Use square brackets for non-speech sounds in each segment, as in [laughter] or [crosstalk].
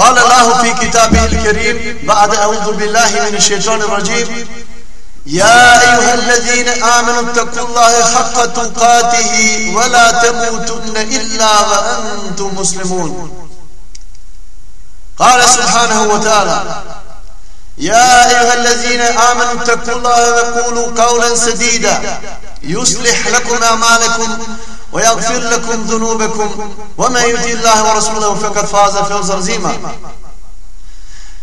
قال الله في كتابه الكريم بعد أعوذ بالله من الشيطان الرجيم يا أيها الذين آمنوا اتقوا الله حق تقاته ولا تموتن إلا وأنتم مسلمون. قال سبحانه وتعالى يا أيها الذين آمنوا اتقوا الله وقولوا قولا سديدا يصلح لكم أعمالكم ويغفر لكم ذنوبكم ومن يطع الله ورسوله فقد فاز فوزا عظيما.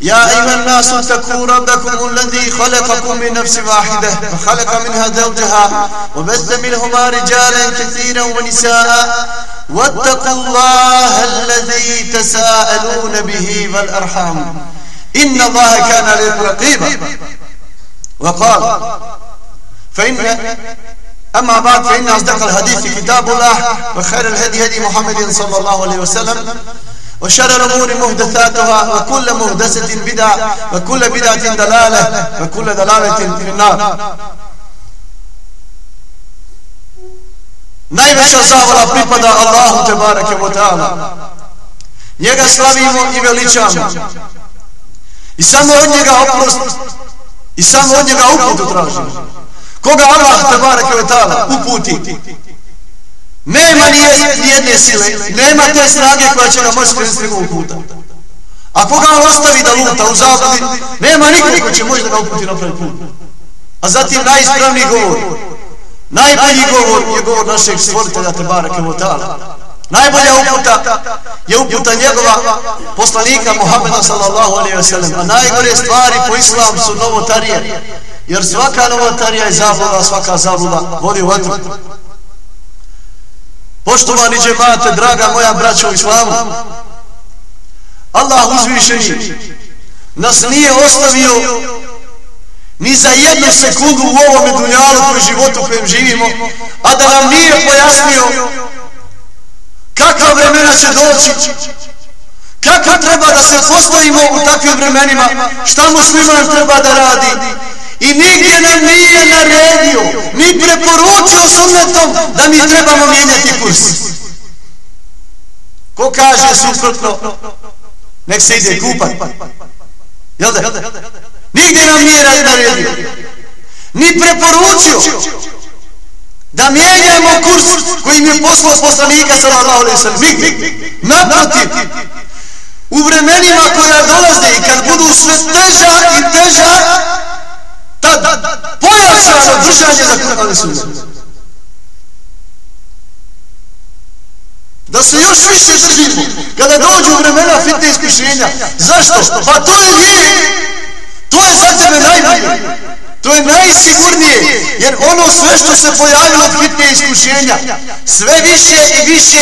يا أيها الناس اتقوا ربكم الذي خلقكم من نفس واحدة وخلق منها زوجها وبث منهما رجالا كثيرا ونساء واتقوا الله الذي تساءلون به والأرحام. إن الله كان عليكم رقيبا. وقال فإن أما بعد فإن أصدق الحديث كتاب الله وخير الهدي هدي محمد صلى الله عليه وسلم وشر الأمور مهدثاتها وكل مهدسة بدعة وكل بدعة دلالة وكل دلالة في النار Najveća zahvala pripada te barake wa ta'ala. Njega slavimo i veličamo. I samo od njega oprost i samo od njega uputu tražimo. Koga Allah te kvetala ta'ala uputi. Nema ni jedne sile, nema te snage koja će ga moći krenuti njegovog puta. A koga on ostavi da luta u zabludi, nema nikog ko će moći da ga uputi na pravi put. A zatim najispravniji govor, najbolji govor je govor našeg stvoritelja te barake ta'ala. Najbolja uputa je uputa njegova poslanika Muhammeda sallallahu alaihi wa sallam. A najgore stvari po islam su novotarije. Jer svaka novotarija je zabluda, svaka zabluda vodi u vatru. Poštovani džemate, draga moja braća u islamu, Allah uzvišeni nas nije ostavio ni za jednu sekundu u ovom dunjalu koji životu kojem živimo, a da nam nije pojasnio kakva vremena će doći, kako treba da se postavimo u takvim vremenima, šta musliman treba da radi, I nigdje nam nije naredio, ni preporučio sunnetom da mi trebamo mijenjati kurs. Ko kaže suprotno, nek se ide kupat. Jel da? Nigdje nam nije naredio, ni preporučio da mijenjamo kurs koji mi je poslao poslanika sallallahu alaihi sallam. Nigdje. Naprotiv, u vremenima koja dolaze i kad budu sve teža i teža, tad pojačano držanje za Kur'an i Sunnet. Da se još više držimo. Kada dođu vremena fitne iskušenja. Zašto? Pa to je lijek. To je za tebe najbolje. To je najsigurnije. Jer ono sve što se pojavilo od fitne iskušenja, sve više i više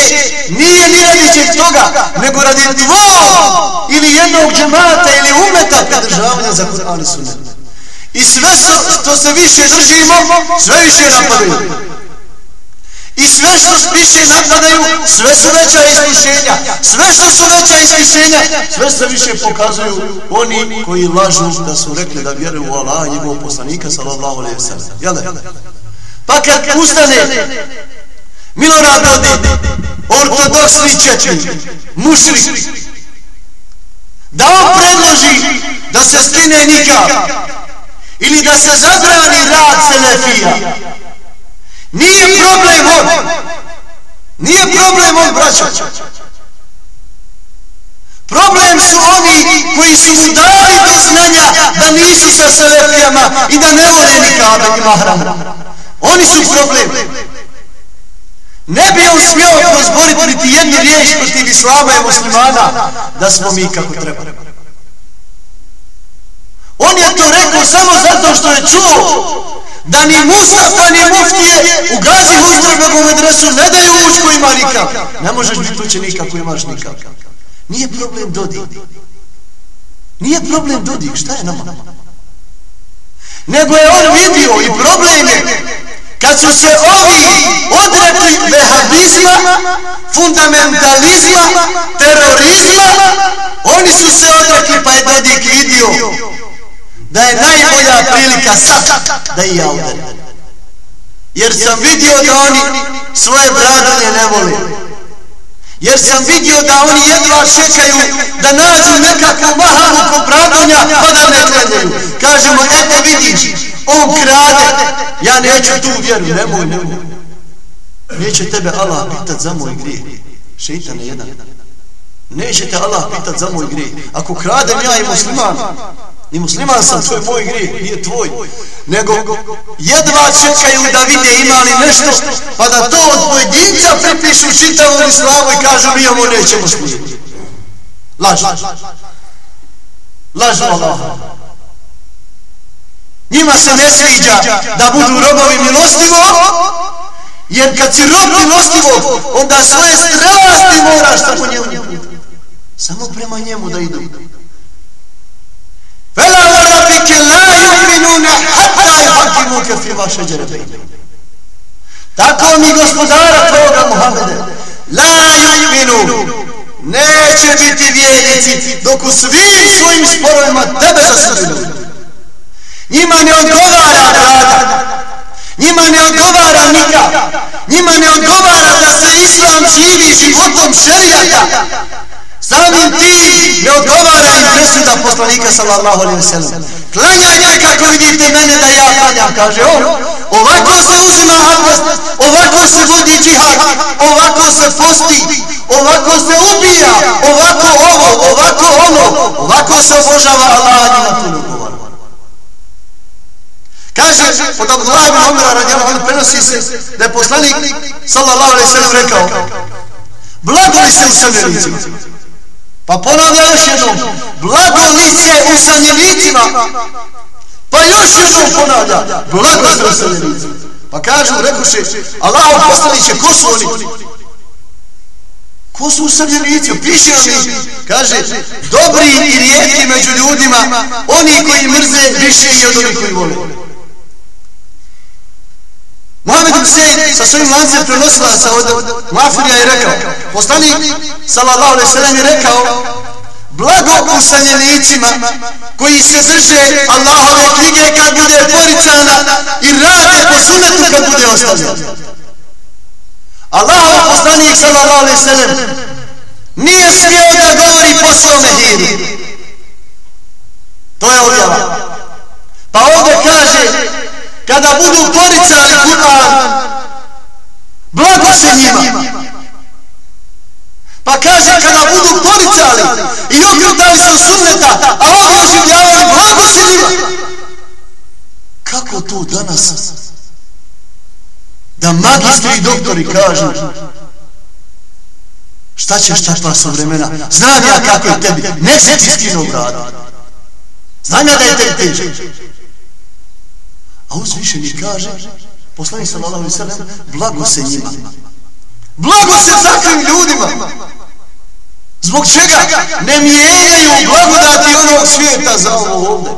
nije ni radi toga, nego radi tvojom ili jednog džemata ili umeta pridržavanja za Kur'an i Sunnet. I sve što se više držimo, sve više napadaju. I sve što više napadaju, sve su veća iskušenja. Sve što su veća iskušenja, sve se više pokazuju oni koji lažu da su rekli da vjeruju u Allah i njegovog poslanika, sallallahu alaihi sallam. Jel Pa kad ustane Milorad Dodi, ortodoksni četnik, mušrik, da on predloži da se skine nikad ili da se zabrani rad Selefija, Nije problem on. Nije problem on, braćo. Problem su oni koji su mu dali do znanja da nisu sa selefijama i da ne vole nikada i mahram. Oni su problem. Ne bi on smio prozboriti niti jednu riječ protiv islama i muslimana da smo mi kako treba. On je to rekao samo zato što je čuo da ni Mustafa ni Muftije u Gazi Mustafa u medresu ne daju uć ko ima nikak. Ne možeš biti učenik ako imaš nikak. Nije problem Dodik. Nije problem Dodik. Šta je nama? Nego je on vidio i problem je kad su se ovi odrekli vehabizma, fundamentalizma, terorizma, oni su se odrekli pa je Dodik vidio da je najbolja prilika sad da i ja udarim. Jer sam vidio da oni svoje bradanje ne vole. Jer sam vidio da oni jedva čekaju da nađu nekakvu mahalu ko bradanja pa da ne gledaju. Kažemo, eto vidiš, on krade, ja neću tu vjeru, nemoj, nemoj. Neće tebe Allah pitat za moj grije. Šeitan je jedan. Neće te Allah pitat za moj grije. Ako kradem ja i musliman, Ni musliman sam, to je moj grije, nije tvoj. Nego jedva čekaju da vide imali nešto, pa da to od pojedinca pripišu čitavom islamu i kažu mi ovo nećemo služiti. Lažu. Lažu Allah. Njima se ne sviđa da budu robovi milostivo, jer kad si rob milostivo, onda svoje strasti moraš samo njemu. Samo prema njemu da idu. فَلَا وَرَبِكَ لَا يُؤْمِنُونَ حَتَّى يُحَكِمُكَ فِي مَا شَجَرَبِي Tako mi gospodara toga Muhammede La yu'minu Neće biti vjernici Dok u svim svojim sporojima Tebe zasrđuju Njima ne odgovara rada Njima ne odgovara nikak Njima ne odgovara Da se islam živi životom šerijata Samim ti ne odgovara i presuda poslanika sallallahu alaihi wasallam. Klanjajte kako vidite mene da ja klanjam, kaže on. Ovako se uzima abdest, ovako se vodi džihad, ovako se posti, ovako se ubija, ovako ovo, ovako ono, ovako se obožava Allah i na tu odgovara. Kaže, od Abdullah ibn Umara radijalahu anhu prenosi se da je poslanik sallallahu alaihi wasallam rekao Blago li se u srnelicima? Pa ponavlja još jednom, blago lice usanjenicima. Pa još jednom ponavlja, blago se usanjenicima. Pa kažu, rekuše, Allah poslaniće, ko su oni? Ko su usamljenici? Piše oni, kaže, dobri i rijetki među ljudima, oni koji mrze više i od onih koji vole. Mohamed Hussein sa svojim lancem prenosilaca od Mafirija je rekao, poslanik sallallahu alaihi sallam je rekao, blago usanjenicima koji se drže Allahove knjige kad bude poricana i rade po sunetu kad bude ostavljena. Allahov poslanik sallallahu alaihi sallam nije smio da govori po svome hiru. To je objava. Pa ovdje kaže, kada budu poricali Kur'an, blago se njima. Pa kaže, kada budu poricali i okrutali se sunneta, a ovo oživljavali, blago se njima. Kako to danas? Da magistri i doktori kažu Šta ćeš takva su vremena? Znam ja kako je tebi. ne se ti skinu. Znam ja da je tebi teže. A uzvišeni kaže, poslani sallallahu alaihi sallam, blago se njima. Blago se takvim ljudima. Zbog čega? Ne mijenjaju blagodati onog svijeta za ovo ovdje.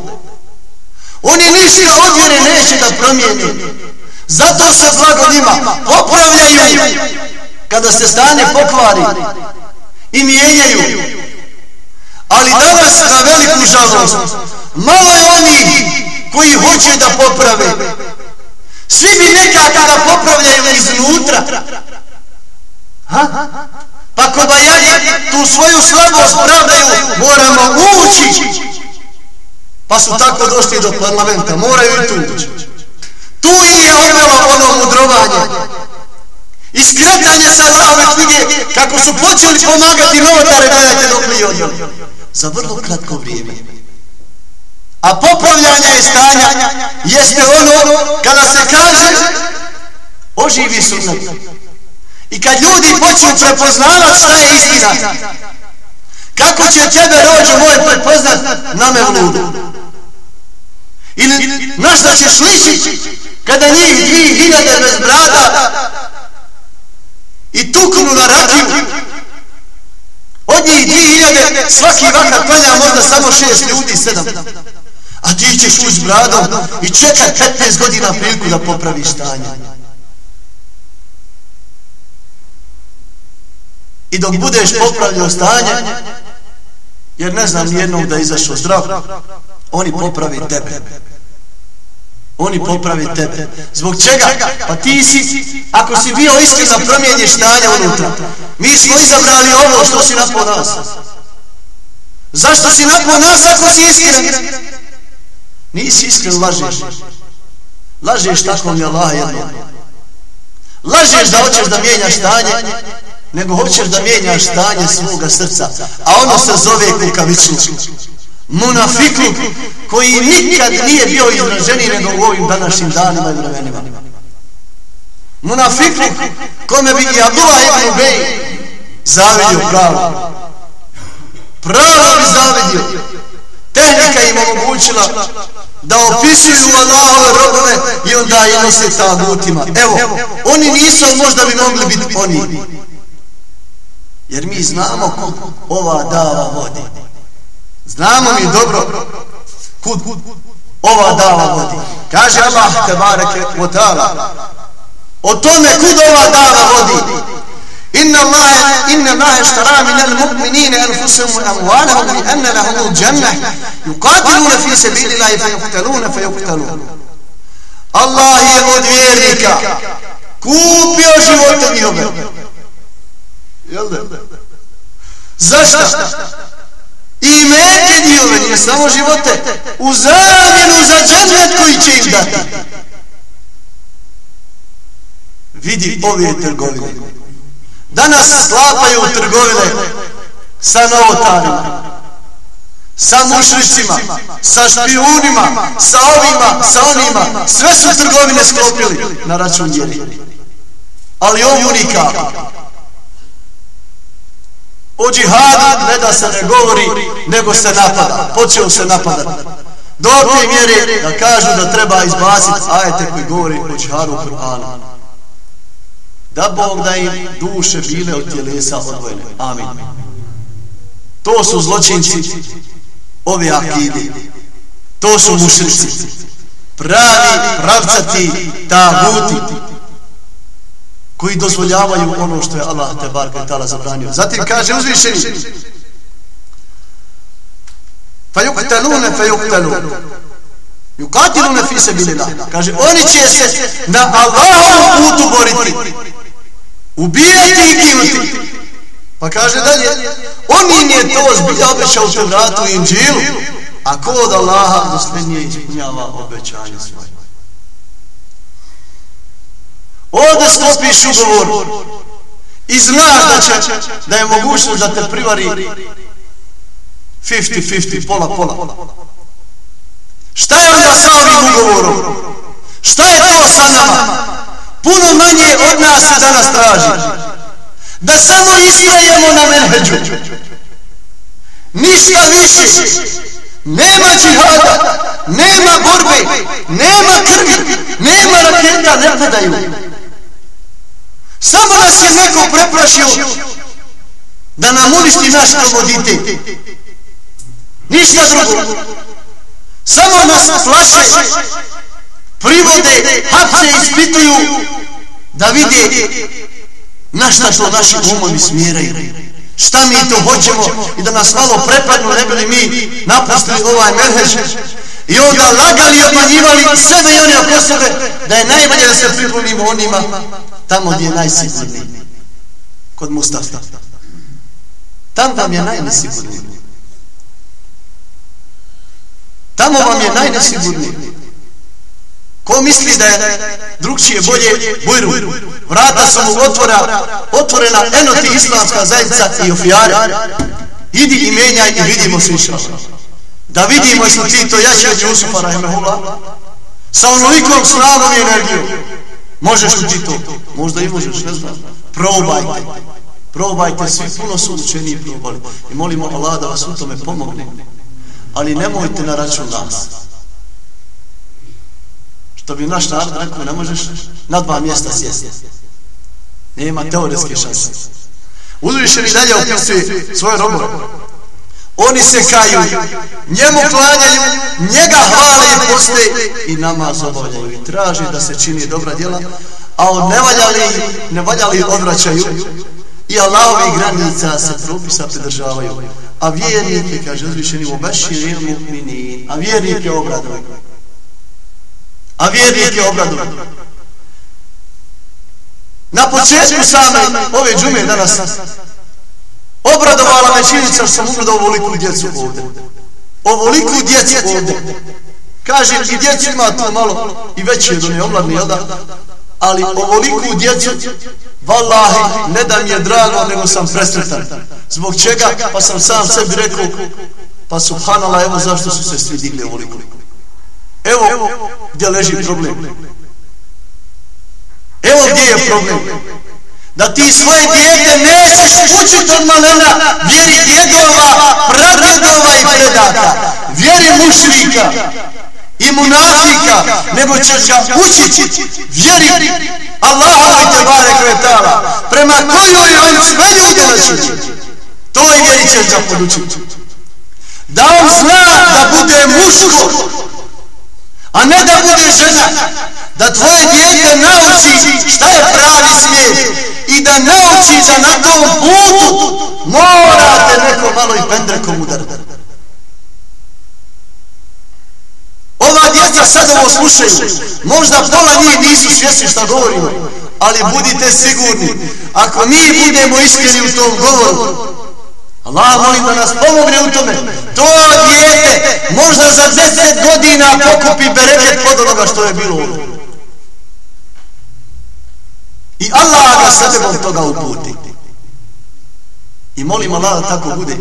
Oni ništa od vjere neće da promijeni. Zato se blago njima popravljaju kada se stanje pokvari i mijenjaju. Ali danas na veliku žalost malo je oni koji hoće da poprave. Svi bi nekako da popravljaju iznutra. Ha? Pa ko bajani tu svoju slabost pravdaju, moramo ući. Pa su tako došli do parlamenta, moraju i tu ući. Tu je ono ono mudrovanje. Iskretanje sa Allahove knjige, kako su počeli pomagati novotare, gledajte dok li odjel. Za vrlo kratko vrijeme. A popravljanje i stanja jeste ono kada se kaže oživi sunnat. I kad ljudi počnu prepoznavati šta je istina, kako će tebe rođe moje prepoznat na me vludu? Ili na šta ćeš ličit kada njih dvije hiljade bez brada i tuknu na rakiju? Od njih dvije hiljade svaki vakar klanja možda samo šest ljudi, sedam. A ti ćeš uz bradom i čekaj 15 godina priliku da popraviš stanje. I dok budeš popravljao stanje, jer ne znam nijednog da je izašao zdrav, oni popravi tebe. Oni popravi tebe. Zbog čega? Pa ti si, ako si bio iskren da promijeniš stanje unutra, mi smo izabrali ovo što si napao nas. Zašto si napao nas ako si iskren? Nisi iskren, lažeš. Lažeš tako mi Allah jedno. Lažeš da hoćeš da mijenjaš stanje, nego hoćeš da mijenjaš stanje svoga srca. A ono se zove kukavičluk. Munafikluk koji nikad nije bio izraženiji nego u ovim današnjim danima i vremenima. Munafikluk kome bi i Abdullah ibn Ubej zavidio pravo. Pravo bi zavidio. Tehnika im omogućila da opisuju Allahove robove i onda je nose tagutima. Evo, oni nisu, možda bi mogli biti oni. Jer mi znamo kud ova dava vodi. Znamo mi dobro kud ova dava vodi. Kaže Allah te bareke o ta'ala o tome kud ova dava vodi. Inna Allah inna Allah ishtara min al-mu'minina anfusahum wa amwalahum li anna lahum al-jannah yuqatiluna fi sabilillahi fa yuqtaluna fa yuqtalun. Allah je od vjernika kupio živote njihove. Jel da? Zašto? I meke njihove, nije samo živote, u zamjenu za džennet koji će im dati. Vidi ove trgovine. Danas sklapaju trgovine sa novotarima, sa mušricima, sa špijunima, sa ovima, sa onima. Sve su trgovine sklopili na račun djeli. Ali on nikako. O džihadu ne da se ne govori, nego se napada. Počeo se napadati. Do te mjere da kažu da treba izbaciti ajete koji govori o džihadu Kur'ana. Da Bog da im duše bile od tjelesa odvojene. Amin. To su zločinci ove akide. To su mušnici. Pravi, pravcati, taguti koji dozvoljavaju ono što je Allah te barka tala zabranio. Zatim kaže uzvišeni fa yuktalune Yuqatiluna fi sabilillah kaže oni će se na Allahovom putu boriti ubijati i ginuti pa kaže dalje on im je to zbilja obećao u Tevratu i Inđilu a ko od Allaha nije ispunjava obećanje svoje Ovdje sklopiš ugovor i znaš da će, da je mogućnost da te privari 50-50, pola, pola. Šta je onda sa ovim ugovorom? Šta je to sa nama? Puno manje od nas se danas traži. Da samo istrajemo na menheđu. Ništa više. Nema džihada, nema borbe, nema krvi, nema raketa, ne padaju. Samo nas je neko preprašio da nam uništi naš komoditet. Ništa drugo. Samo nas plaše, privode, hapse ispituju da vide na šta to naši umovi smjeraju. Šta mi to hoćemo i da nas malo prepadnu, ne bili mi napustili ovaj merhež i onda lagali i obmanjivali sebe i oni oko sebe da je najbolje da se pripunimo onima tamo gdje je najsigurniji. Kod Mustafa. Tam vam je najnesigurniji. Tamo vam je najnesigurniji. Ko misli da je drugčije bolje bujru? Vrata su mu otvora, otvorena enoti islamska zajednica i ofijari. Idi i menjaj i vidimo se išao. Da vidimo smo ti to jače od Jusufa Rahimahullah. Sa onolikom snagom i energijom. Možeš li ti to? Možda i možeš, ne znam. Probajte. Probajte, svi puno su učeni probali. I molimo Allah da vas u tome pomogne. Ali nemojte na račun nas. Što bi naš narod rekao, ne možeš na dva mjesta sjesti. Nema teoretske šanse. Uzviše mi dalje opisuje svoje robove. Oni se kaju, njemu klanjaju, njega hvale i poste i namaz obavljaju i traži da se čini dobra djela, a on ne valjali, ne valjali odvraćaju i Allahovi granica se propisa pridržavaju. A vjernike, kaže uzvišeni, u bešir minin, a vjernike obraduju. A vjernike obraduju. Na početku same ove džume danas obradovala me činjenica što sam ugledao ovoliku djecu ovdje. Ovoliku djecu ovdje. Kaže, i djecu ima to malo i veći je do nje omladni, jel da? Ali ovoliku djecu, vallahi, ne da mi je drago, nego sam presretan. Zbog čega? Pa sam sam sebi rekao, pa subhanala, evo zašto su se svi digli ovoliku. Evo gdje leži problem. Evo gdje je problem. Da ti svoje dijete nećeš učiti od malena vjeri djedova, pradjedova i predaka. Vjeri mušnika i munafika, nego ćeš ga učiti vjeri Allaha i Tebare Kvetala, prema kojoj on sve ljude toj To je vjeri ćeš ga podučiti. Da on zna da bude muško, a ne da bude žena, da tvoje djete nauči šta je pravi svijet i da nauči da na tom putu morate neko malo i pendrekom udarati. Ova djeca sad ovo slušaju, možda pola njih nisu svjesni šta govorimo, ali budite sigurni, ako mi budemo iskreni u tom govoru, Allah molim da nas pomogne u tome. To dijete možda za deset godina pokupi bereket od onoga što je bilo ono. I Allah ga sebebom toga uputi. I molim Allah da tako bude.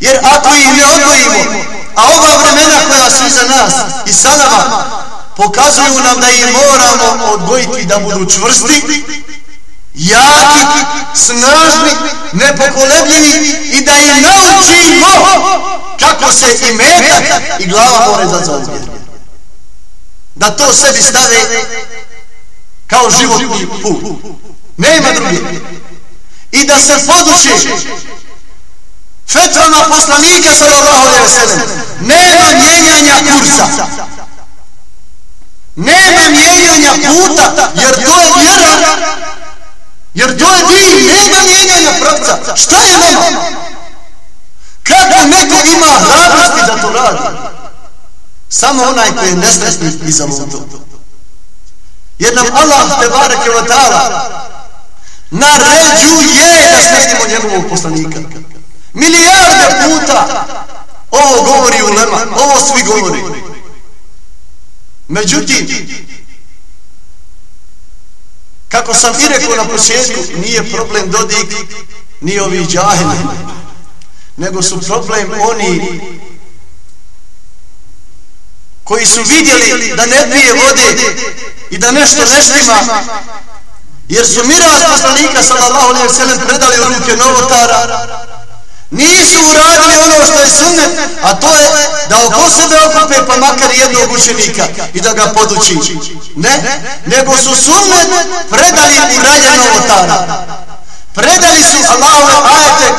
Jer ako ih ne odvojimo, a ova vremena koja su iza nas i sa nama, pokazuju nam da ih moramo odvojiti da budu čvrsti, jaki, snažni, nepokolebljivi i da im naučimo kako se i metak i glava more za zauvjer. Da to sebi stave kao životni put. Nema druge. I da se poduči fetvama poslanika sallallahu alaihi wa sallam. Nema mijenjanja kursa. Nema mijenjanja puta, jer to je vjera Jer to je din, nema mijenjanja pravca. Šta je nama? Kako neko ima hrabrosti da to radi? Samo onaj koji je nesretni i zaluto. Jer nam Allah te bareke wa ta'ala naređuje da slijedimo njegovog poslanika. Milijarde puta ovo govori u lema, ovo svi govori. Međutim, Kako sam i rekao na početku, nije problem Dodik ni ovi džahili, nego su problem oni koji su vidjeli da ne pije vode i da nešto neštima Jer su miraz poslanika sallallahu alaihi wa sallam predali u ruke novotara. Nisu uradili ono što je sunnet, a to je da oko sebe okupe pa makar jednog učenika i da ga poduči. Ne, nego su sunnet predali u ranje novotara. Predali su Allahove ajete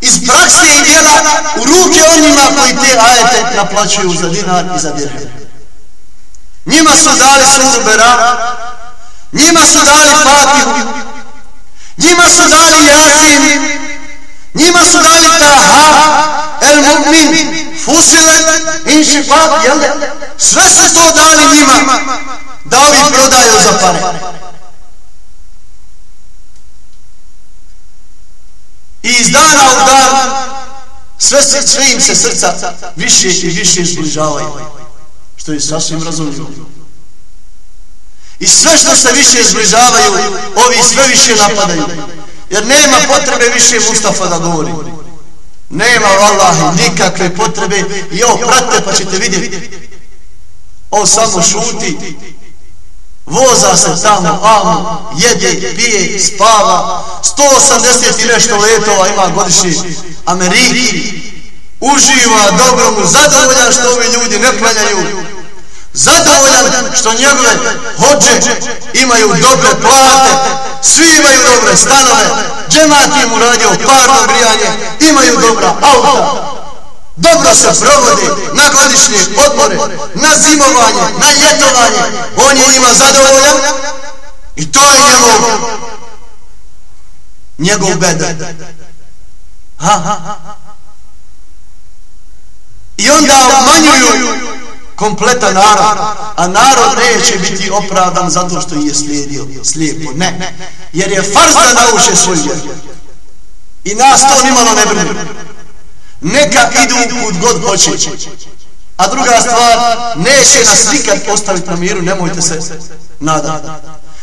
iz prakse i djela u ruke onima koji te ajete naplaćuju za dinar i za dirhem. Njima su dali suru Berara, njima su dali Fatihu, njima su dali Jasin, njima su dali Taha, El Mu'min, Fusilet, Inšifat, jel? Sve su to dali njima da ovi prodaju za pare. I iz dana u dan sve, sve im se srca više i više zbližavaju. Što je sasvim razumljivo. I sve što se više zbližavaju, ovi sve više napadaju. Jer nema potrebe više Mustafa da govori. Nema vallahi nikakve potrebe. I ovo prate pa ćete vidjeti. Ovo samo šuti. Voza se tamo, amo, jede, pije, spava. 180 i nešto letova ima godišnji Ameriki. Uživa, dobro mu, zadovoljan što ovi ljudi ne planjaju zadovoljan što njegove hođe imaju dobre plate, svi imaju dobre stanove, džemat im uradio parno grijanje, imaju dobra auta, dobro se provode na godišnje odmore, na zimovanje, na ljetovanje, on je njima zadovoljan i to je njegov njegov bedar. Ha? I onda umanjuju kompletan narod, a narod neće biti opravdan zato što je slijedio slijepo. Ne, jer je farz da nauče svoj vjer. I nas to nimalo ne brinu. Neka idu kud god hoće. A druga stvar, neće nas nikad ostaviti na miru, nemojte se nadati.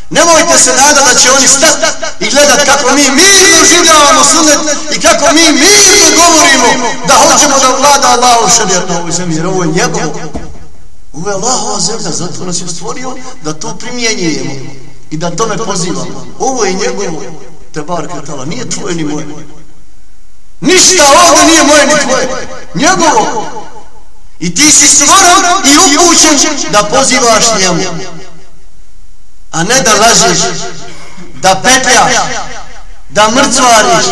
Nemojte se nadati da će oni stati i gledat kako mi mirno življavamo sunet i kako mi mirno govorimo da hoćemo da vlada Allahom šarijat na ovoj zemlji, jer ovo je njegovo. Ovo je Allahova zemlja, zato nas je stvorio da to primjenjujemo i da tome pozivamo. Ovo je njegovo, te bar kretala, nije tvoje ni moje. Ništa ovdje nije moje ni tvoje. Njegovo. I ti si stvoren i upućen da pozivaš njemu. A ne da lažeš, da petljaš, da mrcvariš.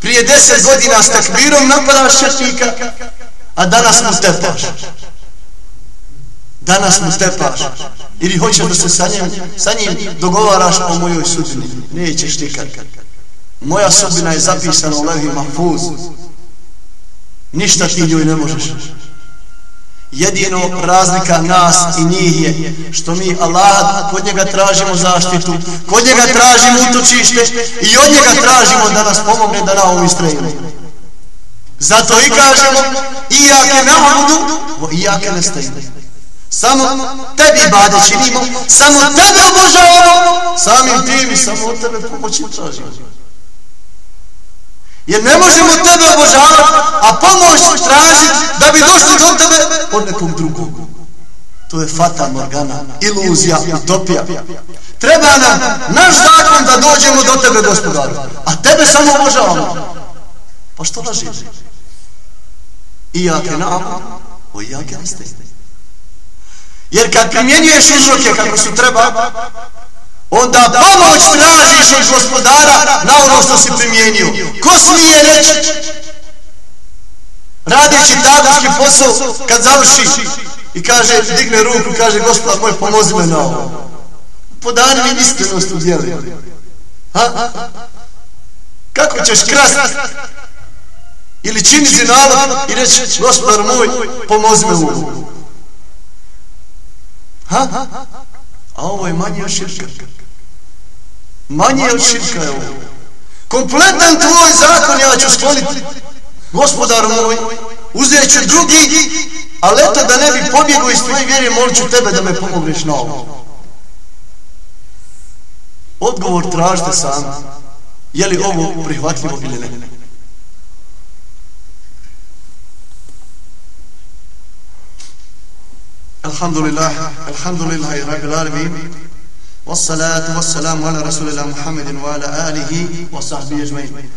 Prije deset godina s takbirom napadaš četnika, a danas mu tepaš danas mu stepaš. Ili hoćeš da se sa njim, sa njim dogovaraš o mojoj sudbini? Nećeš nikad. Moja sudbina je zapisana u levi mahfuz. Ništa ti njoj ne možeš. Jedino razlika nas i njih je što mi Allah kod njega tražimo zaštitu kod njega tražimo utočište i od njega tražimo da nas pomogne da na ovom istrejimo zato i kažemo iake nahudu iake nestajimo Samo tebi bade činimo, samo tebe obožavamo, samim tim i samo od tebe pomoći tražimo. Jer ne možemo tebe obožavati, a pomoć tražiti da bi došli do tebe od nekog drugog. To je fata morgana, iluzija, utopija. Treba nam naš zakon da dođemo do tebe, gospodaru. A tebe samo obožavamo. Pa što laži? I ja te nam, o ja te nam. Jer kad primjenjuješ uzroke kako su treba, onda pomoć tražiš od gospodara na ono što si primjenio. Ko smije reći, radići tabuški posao, kad završi i kaže, digne ruku, kaže, gospodar moj, pomozi me na ovo. Podani mi iskrenost u djeli. Ha? Kako ćeš krast ili čini nalog i reći, gospodar moj, pomozi me u ovo. Ha? A ovo je manje od širka. Manje od širka je ovo. Kompletan tvoj zakon ja ću skloniti. Gospodar moj, uzet ću drugi, ali eto da ne bi pobjegao iz tvoje vjere, molit ću tebe da me pomogneš na ovo. Odgovor tražite sami. Je li ovo prihvatljivo ili ne? Alhamdulillah, alhamdulillah, rabbil alamin. Wassalatu wassalamu ala rasulillah Muhammedin wa ala alihi wa sahbihi ajma'in.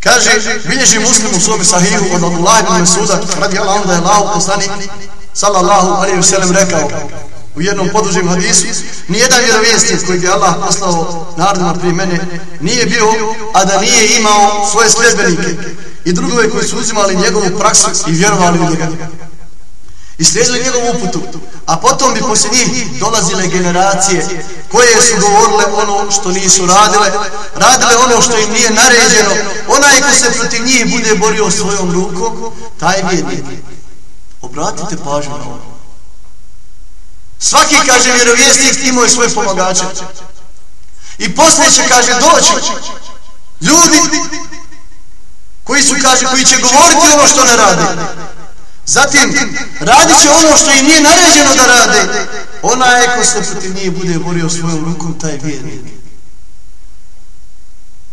Kaže, bilježi muslim u svome sahihu od Allah ibn Masuda, radi Allah da je Allah poslanik, sallallahu alaihi wasallam rekao u jednom podužim hadisu, nijedan vjerovjesnik koji je Allah poslao narodima prije mene nije bio, a da nije imao svoje sljedbenike i drugove koji su uzimali njegovu praksu i vjerovali u njega i slijedili njegovu uputu, a potom bi poslije njih dolazile generacije koje su govorile ono što nisu radile, radile ono što im nije naređeno, onaj ko se protiv njih bude borio svojom rukom, taj vjednik. Obratite pažnju na ovo. Svaki, kaže, vjerovijestnik imao je svoje pomagače. I poslije će, kaže, doći ljudi koji su, kaže, koji će govoriti ono što ne rade. Zatim, radit će ono što im nije naređeno da rade. Ona je ko se protiv njih bude borio svojom rukom, taj vjernik.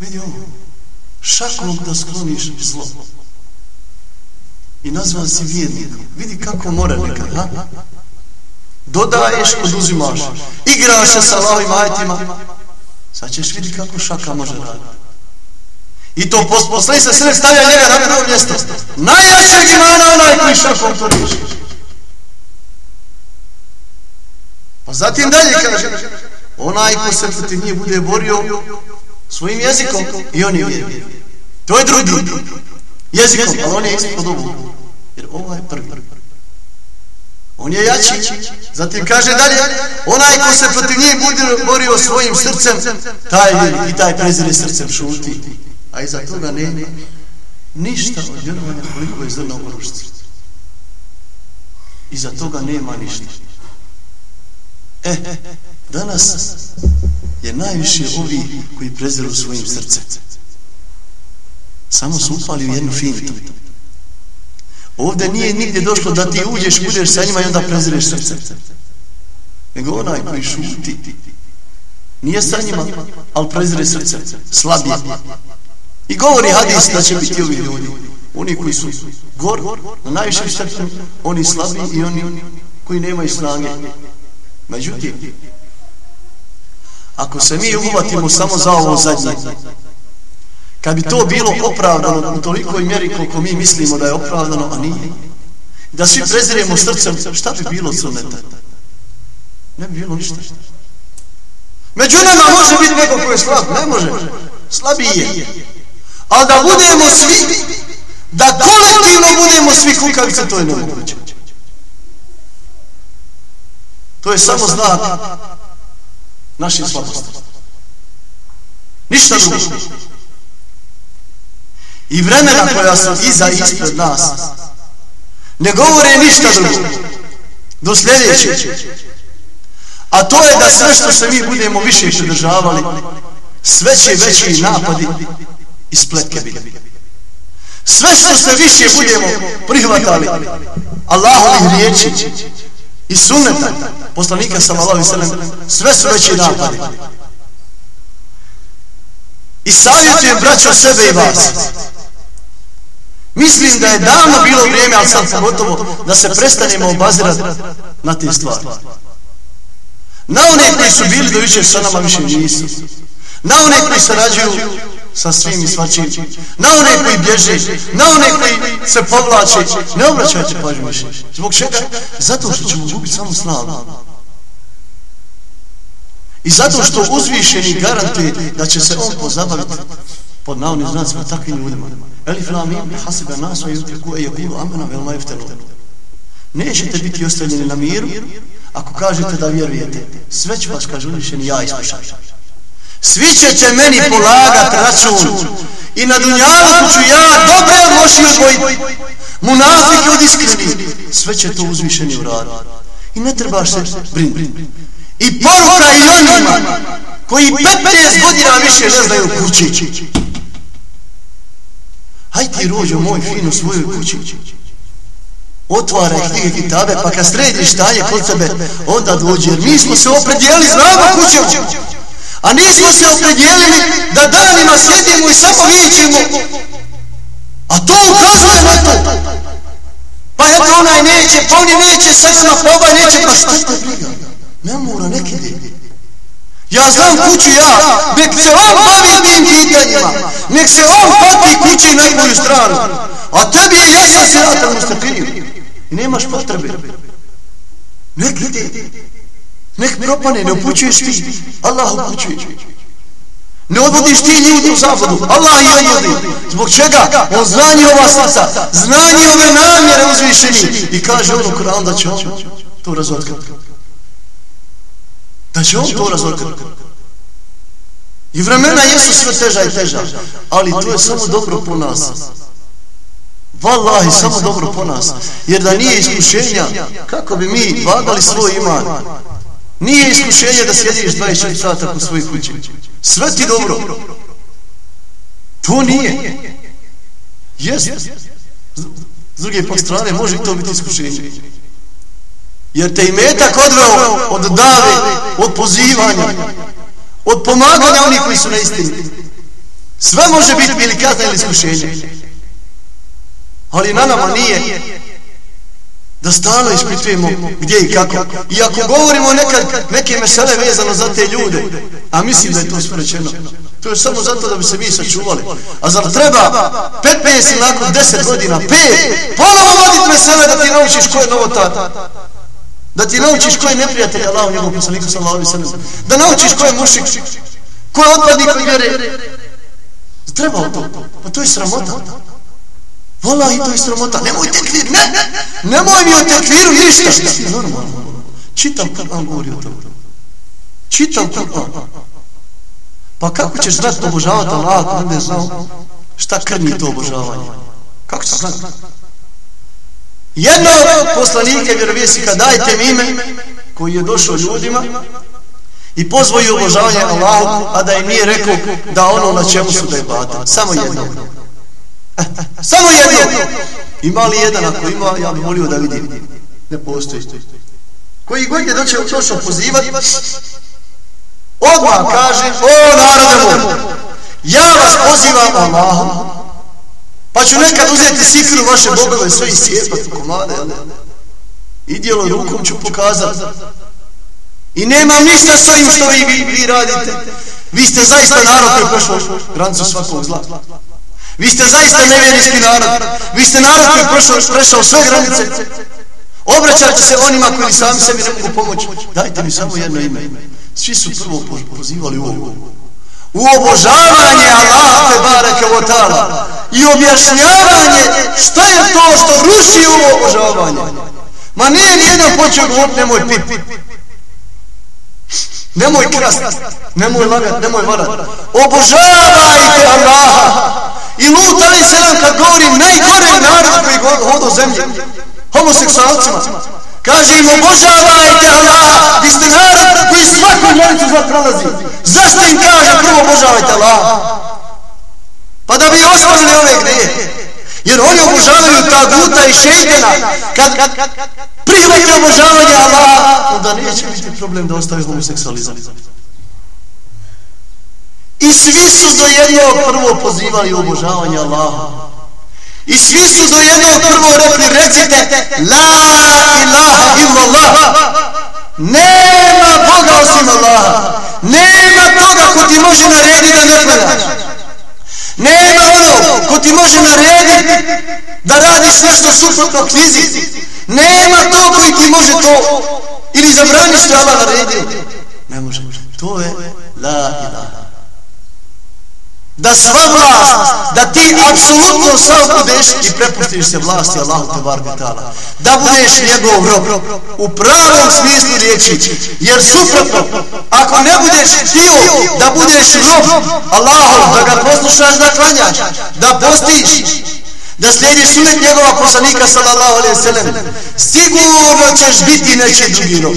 Vidi ovo. Šakom da skloniš zlo. I nazvan si vjernikom. Vidi kako mora nekad, ha? Dodaješ, oduzimaš. Igraš se sa lavim ajetima. Sad ćeš vidi kako šaka može raditi. I to posle se sred stavlja njega na prvo mjesto. Najjačeg imana onaj koji šakom to riješi. Pa zatim dalje kaže, onaj ko se protiv njih bude borio svojim jezikom i on je vjerni. To je drugi. Jezikom, ali on je ispod ovog. Jer ovo je prvi. On je jači. Zatim kaže dalje, onaj ko se protiv njih bude borio svojim srcem, taj je i taj prezire srcem šuti a iza toga ne ništa od vjerovanja koliko je zrna u rušci. Iza toga nema ništa. E, danas je najviše ovi koji preziru svojim srcem. Samo su upali u jednu fintu. Ovdje nije nigdje došlo da ti uđeš, budeš sa njima i onda prezireš srce. Nego onaj koji šuti, nije sa njima, ali prezire srce. Slabije. I govori hadis da će biti ovi ljudi. Oni koji su gor, na najvišem stepenu, oni slabi i oni koji nemaju snage. Međutim, ako se mi uvatimo samo za ovo zadnje, kad bi to bilo opravdano u tolikoj mjeri koliko mi mislimo da je opravdano, a nije, da svi preziremo srcem, šta bi bilo crneta? Ne bi bilo ništa. Među nama može biti neko koji je slab, ne može. Slabiji je ali da budemo svi, da kolektivno budemo svi kukavice, to je nemoguće. To je samo znak naše slabosti. Ništa drugo. I vremena koja su iza ispred nas ne govore ništa drugo. Do sljedećeg. A to je da sve što se mi budemo više pridržavali, sve će veći napadi i spletke. Sve što se više budemo prihvatali Allahovih riječi i sunneta poslanika sallallahu alejhi ve sellem sve su veće napadi. I savjetujem braćo sebe i vas. Mislim da je davno bilo vrijeme, ali sad pogotovo, da se prestanemo obazirati na te stvari. Na one koji su bili do više sa nama više nisu. Na one koji sarađuju sa svim i svačim. Na one koji bježe, na one koji se povlače, ne obraćajte pažnju više. Zbog čega? Zato što ćemo gubiti samo snagu. I zato što uzvišeni garantuje da će se on pozabaviti pod navodnim znacima takvim ljudima. Elif lam im hasiba nasu i utriku e jakulu amena vel majeftenu. Nećete biti ostavljeni na miru ako kažete da vjerujete. Sve će vas, kaže uzvišeni, ja iskušati. Svi će meni polagat račun i na dunjalu ću ja dobre od loši odvojiti. Munafik od iskreni. Sve će to uzvišeni uraditi. I ne trebaš se brinuti. I poruka i onima koji 15 godina više ne znaju kući. Haj ti rođo moj fino svojoj kući. Otvaraj knjige kitabe pa kad središ je kod sebe onda dođe. Jer mi smo se opredijeli, znamo kućemo. A nismo se opredijelili da danima sjedimo i samo vićemo. A to ukazuje na to. Pa eto onaj neće, pa oni neće, sad se na neće, pa šta te briga? Ne mora, neki ide. Ja znam kuću ja, nek se on bavi tim pitanjima, nek se on pati kući na tvoju stranu, a tebi je jasno se ja tamo. I nemaš potrebe. Nek ide, nek propane, ne upućuješ ti, Allah upućuje. Ne odvodiš ti ljudi u zavodu, Allah i odvodi. Zbog čega? On zna njihova srca, zna njihove namjere uzvišeni. I kaže ono Kur'an da će on to razotkrati. Da će on to razotkrati. I vremena jesu sve teža i teža, ali to je samo dobro po nas. Wallahi, samo dobro po nas. Jer da nije iskušenja, kako bi mi vagali svoj iman? Nije iskušenje da sjediš 24 sata po svojoj kući. Sve ti dobro. To nije. Jest. S druge pak strane, može to biti iskušenje. Jer te i metak odveo od dave, od pozivanja, od pomaganja onih koji su na istini. Sve može biti ili kazna ili iskušenje. Ali na nama nije da stano ispitujemo gdje i kako. I ako govorimo nekad neke mesele vezano za te ljude, a mislim da je to sprečeno. to je samo zato da bi se mi sačuvali. A zar treba 15 ili nakon 10 godina, 5, ponovo voditi mesele da ti naučiš ko je novotar? Da ti naučiš ko je neprijatelj Allah u njegovom poslaniku sallahu alaihi sallam. Da naučiš ko je mušik, ko je otpadnik od vjere. Treba to. Pa to je sramota. Vola i to je sramota. Nemoj tekvir, ne, ne. Nemoj mi o tekviru ništa. Normalno. Čitam Kur'an govori o tome. Čitam Kur'an. Pa kako ćeš znati obožavati Allah ako ne znao šta krni to obožavanje? Kako ćeš znati? Jedno poslanike vjerovijesika dajte mi ime koji je došao ljudima i pozvoju obožavanje Allahu, a da im nije rekao da ono na čemu su da je bata. Samo jedno. [laughs] Samo jedno. Ima li jedan ako ima, ja bih molio da vidim. Ne postoji. Koji god je došao, došao pozivati, odmah kaže, o narode moj, ja vas pozivam Allahom, Pa ću nekad uzeti sikru vaše bogove sve i sjepati komade. I dijelo rukom ću pokazati. I nemam ništa s ovim što vi, vi, vi radite. Vi ste zaista narod koji prošao granicu svakog zla. Vi ste zaista nevjerijski narod. Vi ste narod koji prošao, prešao sve granice. Obraćate se onima koji sami sebi ne mogu pomoći. Dajte mi samo jedno ime. Svi su prvo pozivali u ovo u obožavanje Allaha te bareke o ta'ala i objašnjavanje šta je to što ruši u obožavanje. Ma nije nijedan počeo govoriti nemoj pit. Nemoj krast, nemoj lagat, nemoj varat. Obožavajte Allaha. I Lut ali se nam kad govori najgore narod koji hodo zemlje. Homoseksualcima. Kaže im obožavajte Allah, vi ste narod koji svaku granicu zlat prolazi. Zašto im kaže prvo obožavajte Allah? Pa da bi ostavili ove greje. Jer oni obožavaju taguta i šeitena. Kad prihvati obožavanje Allah, onda neće biti problem da ostavi homoseksualizam. I svi su do jednog prvo pozivali obožavanje Allaha. I svi su do jednog prvo rekli, recite, la ilaha illallah. Nema Boga osim Allaha. Nema toga ko ti može narediti da ne klanjaš. Nema onog ko ti može narediti da radiš nešto suprotno knjizi. Nema to koji ti može to ili zabraniš što Allah naredio. Ne može. To je la ilaha da sva vlast, da ti apsolutno sam budeš i prepustiš se vlasti Allahu te barbe ta'ala. Da budeš njegov rob u pravom smislu riječi. Jer suprotno, ako ne budeš htio da budeš rob Allahu, da ga poslušaš, da klanjaš, da postiš, da slijediš sunet njegova poslanika sallallahu alaihi sallam, sigurno ćeš biti neći drugi rob.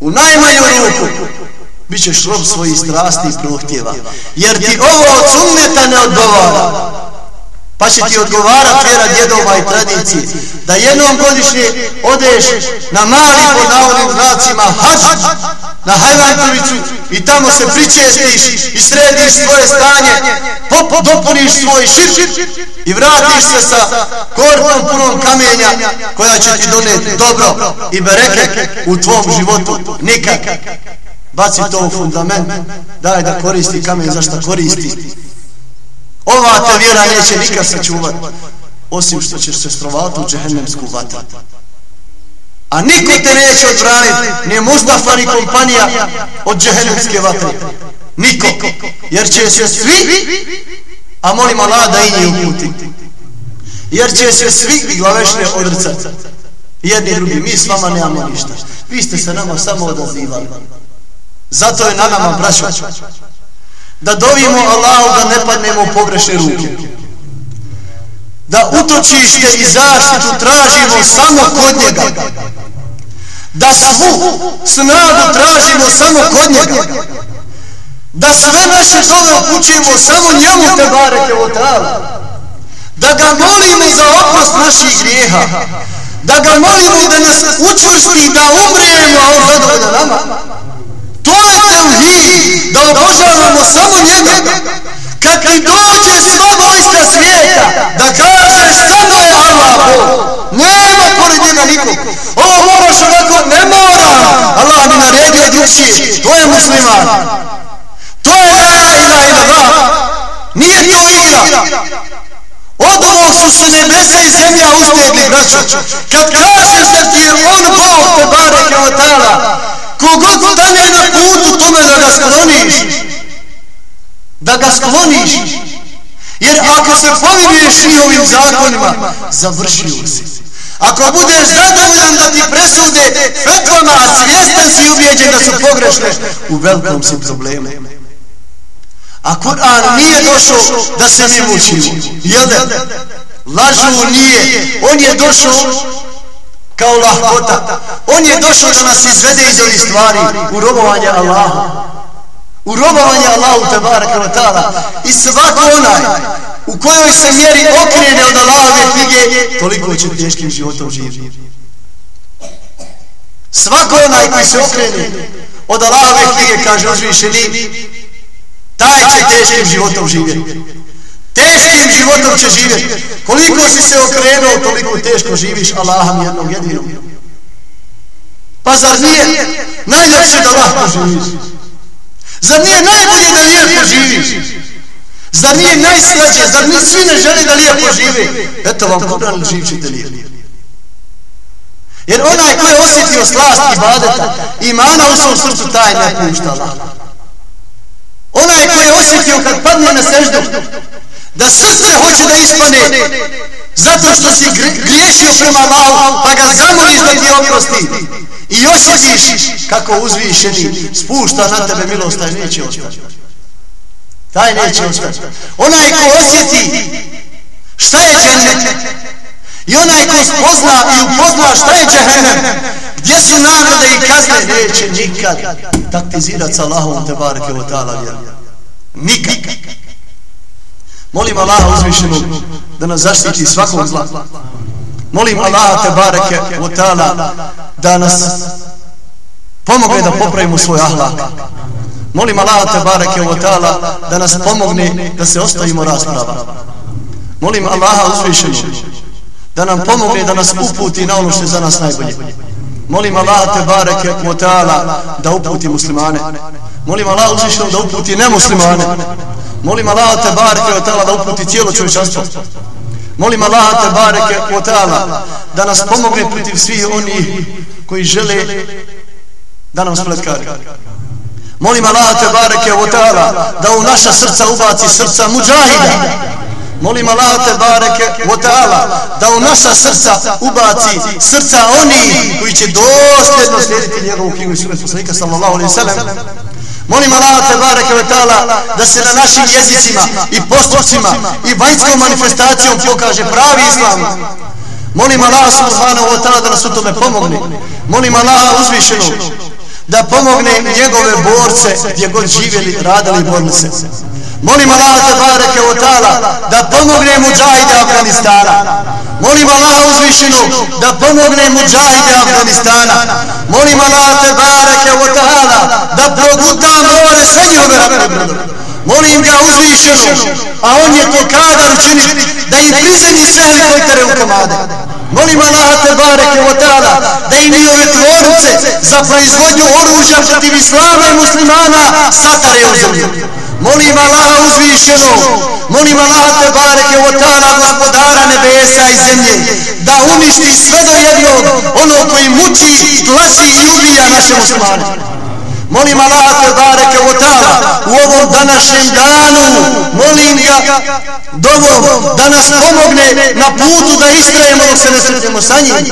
U najmanju ruku bit ćeš rob svojih strasti i prohtjeva. Jer ti ovo od sunneta ne odgovara. Pa će ti odgovarat vjera djedova i tradicije. Da jednom godišnje odeš na mali pod navodnim znacima hač na Hajvantovicu i tamo se pričestiš i središ svoje stanje, pop, dopuniš svoj šir i vratiš se sa korpom punom kamenja koja će ti doneti dobro i bereke u tvom životu. Nikak. Baci to u fundament, daj da koristi kamen za šta koristi. Ova te vjera neće nikad sačuvati, osim što ćeš se strovati u džehennemsku vatru. A niko te neće odbraniti, nije Mustafa ni kompanija od džehennemske vatre. Niko. Jer će se svi, a molim Allah da i nje uputi. Jer će se svi glavešne odrcati. Jedni drugi, mi s vama nemamo ništa. Vi ste se nama samo odazivali. Zato je na nama, braćo, da dovimo Allahu da ne padnemo u pogrešne ruke. Da utočište i zaštitu tražimo samo kod njega. Da svu snagu tražimo samo kod njega. Da sve naše dove upućujemo samo njemu te bareke o Da ga molimo za oprost naših grijeha. Da ga molimo da nas učvrsti da umrijemo, a on zadovolja nama. To je tevhid, da obožavamo samo njega. Kad ti dođe sva vojska svijeta, da kažeš samo je Allah Bog. Nema pored njega nikog. Ovo moraš ovako, ne mora. Allah mi naredio drugšije, To je musliman. To je la ilaha illallah. Nije to igra. Od ovog su se nebesa i zemlja ustegli, braćo. Kad kažeš da ti je on Bog, te bareke od tala, kogod stane na putu da ga skloniš. Da ga skloniš. Jer ako se povinuješ i ovim zakonima završio si. Ako budeš zadovoljan da ti presude fetvama a svjestan si ubijeđen da su pogrešne u velikom si problemu. A Kur'an nije došao da se mi mučimo jel da? Lažu nije. On je došao kao lahkota. On je došao da nas izvede iz ovih stvari u robovanje Allahu. U robovanje Allahu te baraka wa ta'ala. I svako onaj u kojoj se mjeri okrene od Allahove knjige, toliko će teškim životom živjeti. Svako onaj koji se okrene od Allahove knjige, kaže uzvišeni, taj će teškim životom živjeti teškim životom će živjeti. Koliko si se okrenuo, toliko teško živiš Allahom jednom jedinog. Pa zar nije najljepše da lahko živiš? Zar nije najbolje da lijepo živiš? Zar nije najslađe? Zar nije svi ne žele da lijepo žive? Eto vam Kur'an živčite lijepo. Jer onaj ko je osjetio slast ibadeta, imana u svom srcu, taj ne pušta Allah. Onaj ko je osjetio kad padne na seždu, da srce hoće da ispane zato što si griješio prema Allahu pa ga zamoliš da ti oprosti. I osjetiš kako uzvišeni spušta na tebe milost taj neće ostati. Taj neće ostati. Onaj ko osjeti šta je džennet i onaj ko spozna i upozna šta je džehennem gdje su nagrade i kazne neće nikad taktizirat sa Allahom te barke o ta'ala vjeru nikad. Molim Allaha uzvišenog da nas zaštiti svakog zla. Molim Allaha te bareke u ta'ala da nas pomogne da popravimo svoj ahlak. Molim Allaha te bareke u ta'ala da nas pomogne da se ostavimo rasprava. Molim Allaha uzvišenog da nam pomogne da nas uputi na ono što je za nas najbolje. Molim Allaha te bareke u ta'ala da uputi muslimane. Molim Allaha uzvišenog da uputi nemuslimane. Molim Allah te bareke o tala da uputi cijelo čovječanstvo. Molim Allah te bareke o tala da nas pomogne protiv svih onih koji žele da nam spletkari. Molim Allah te bareke o tala da u naša srca ubaci srca muđahida. Molim Allah te bareke o tala da u naša srca ubaci srca oni koji će dosljedno slijediti njegovu knjigu i sunet poslanika sallallahu alaihi sallam. Molim Allah te bareke ve taala da se na našim jezicima i postupcima i vanjskom manifestacijom pokaže pravi islam. Molim Allah subhanahu wa ta'ala da nas u tome pomogne. Molim Allah uzvišenog da pomogne njegove borce gdje god živjeli, radili i borili se. Molim Allah te bareke wa ta'ala da pomogne muđahide Afganistana. Molim Allah uzvišenu da pomogne muđahide Afganistana. Molim Allah te bareke wa ta'ala da proguta more sve njihove ratne. Molim ga uzvišenu, a on je to kadar učiniti, da im prizemi sve helikoptere u komade. Molim Allah te bareke o ta'ala da i njihove tvorce za proizvodnju oružja protiv islama i muslimana satare u zemlju. Molim Allah uzvišeno, molim Allah te bareke o ta'ala gospodara nebesa i zemlje da uništi sve do jednog ono koji muči, tlači i ubija naše muslimane. Molim Allah te bareke o ta'ala u ovom današnjem danu, molim ga dovom da nas pomogne na putu da istrajemo dok se ne sretnemo sa njim.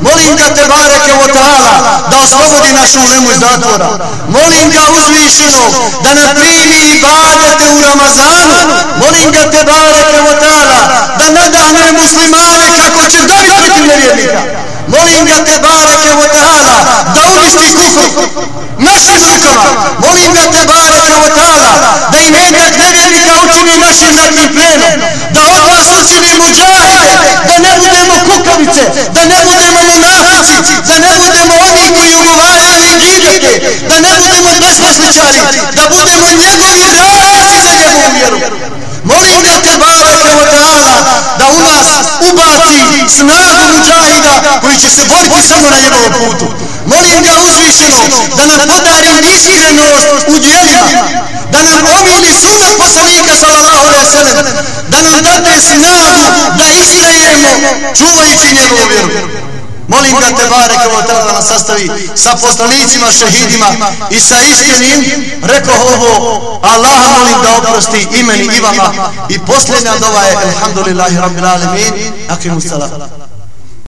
Molim ga te bareke o ta'ala da oslobodi našu ulemu iz zatvora. Molim ga uzvišeno da nam primi ibadete u Ramazanu. Molim ga te bareke o ta'ala da nadahne muslimane kako će dobiti protiv nevjernika. Molim ga te bareke o ta'ala da uništi kufru našim rukama. Molim ga te bareke o ta'ala da i metak nevjernika učini našim ratnim plenom. Da od vas učini muđahide, da ne budemo kukavice, da ne budemo monafici, da ne budemo oni koji ugovaraju gibete, da ne budemo besposličari, da budemo njegovi radnici za njegovu vjeru. Molim ga te bareke o ta'ala da u nas ubaci snagu muđahida koji će se boriti samo na njegovom putu. Molim ga uzvišeno da nam podari iskrenost u djelima, da nam omili sunet poslanika sallallahu alaihi sallam, da nam date snagu da istrajemo čuvajući njegovu vjeru. Molim ga te bare kao tada da nas sastavi sa poslanicima, šehidima i sa iskrenim. Rekao ovo, Allah molim da oprosti imeni i vama. I posljednja dova je, alhamdulillahi rabbil alemin, akimu salam.